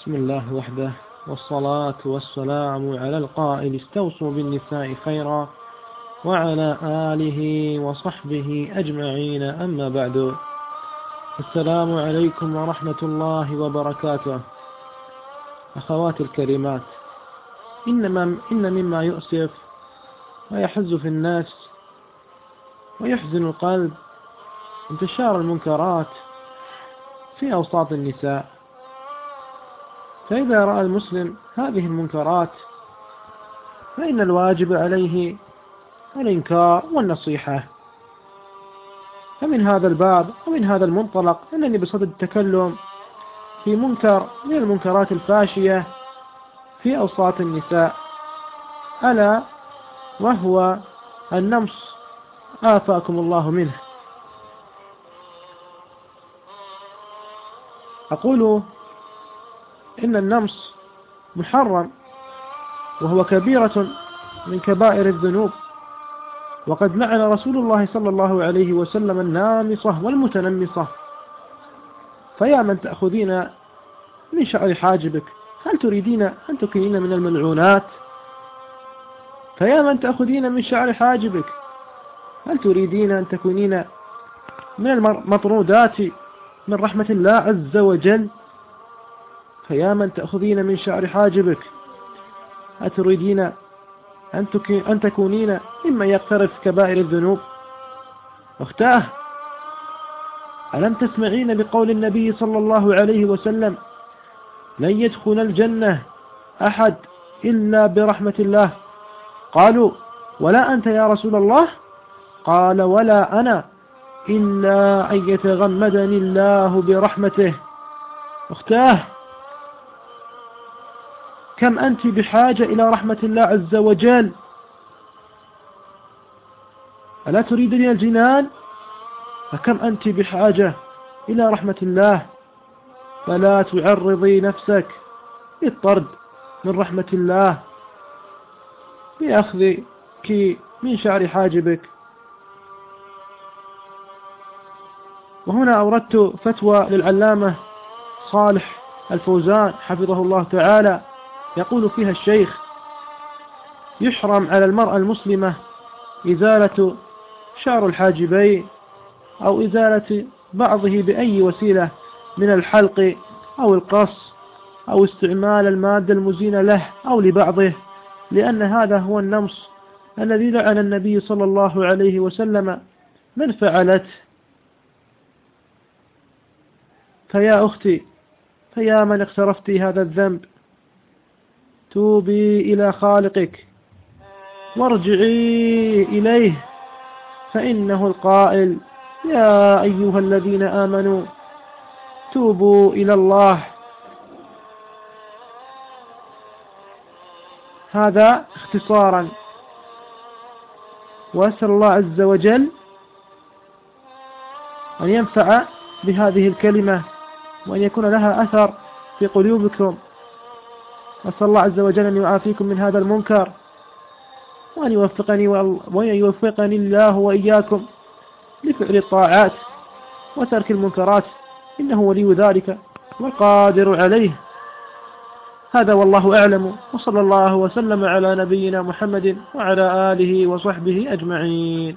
بسم الله وحده والصلاة والسلام على القائل استوصوا بالنساء خيرا وعلى آله وصحبه أجمعين أما بعد. السلام عليكم ورحمة الله وبركاته. أخواتي الكريمات إنما إن مما يؤسف ويحز في الناس ويحزن القلب انتشار المنكرات في أوساط النساء. فإذا رأى المسلم هذه المنكرات فإن الواجب عليه الإنكار والنصيحة. فمن هذا الباب ومن هذا المنطلق أنني بصدد التكلم في منكر من المنكرات الفاشية في أوساط النساء ألا وهو النمص آفاكم الله منه. أقول إن النمص محرم وهو كبيرة من كبائر الذنوب. وقد لعن رسول الله صلى الله عليه وسلم النامصة والمتنمصة. فيا من تأخذين من شعر حاجبك؟ هل تريدين أن تكونين من الملعونات؟ فيا من تأخذين من شعر حاجبك؟ هل تريدين أن تكونين من المطرودات من رحمة الله عز وجل؟ فيا من تأخذين من شعر حاجبك. أتريدين أن, تكونين ممن يقترف كبائر الذنوب؟ أختاه ألم تسمعين بقول النبي صلى الله عليه وسلم لن يدخل الجنة أحد إلا برحمة الله. قالوا ولا أنت يا رسول الله؟ قال ولا أنا إلا أن يتغمدني الله برحمته. أختاه كم أنت بحاجة إلى رحمة الله عز وجل؟ ألا تريدني الجنان؟ فكم أنت بحاجة إلى رحمة الله؟ فلا تعرضي نفسك للطرد من رحمة الله. بأخذك من شعر حاجبك. وهنا أوردت فتوى للعلامة صالح الفوزان حفظه الله تعالى. يقول فيها الشيخ يحرم على المرأة المسلمة إزالة شعر الحاجبين أو إزالة بعضه بأي وسيلة من الحلق أو القص أو استعمال المادة المزينة له أو لبعضه لأن هذا هو النمص الذي لعن النبي صلى الله عليه وسلم من فعلته فيا أختي فيا من اقترفت هذا الذنب. توبي إلى خالقك. وارجعي إليه. فإنه القائل يا أيها الذين آمنوا توبوا إلى الله. هذا اختصارا. وأسأل الله عز وجل أن ينفع بهذه الكلمة وأن يكون لها أثر في قلوبكم. أسأل الله عز وجل أن يعافيكم من هذا المنكر وأن يوفقني وأن يوفقني الله وإياكم لفعل الطاعات وترك المنكرات إنه ولي ذلك والقادر عليه. هذا والله أعلم وصلى الله وسلم على نبينا محمد وعلى آله وصحبه أجمعين.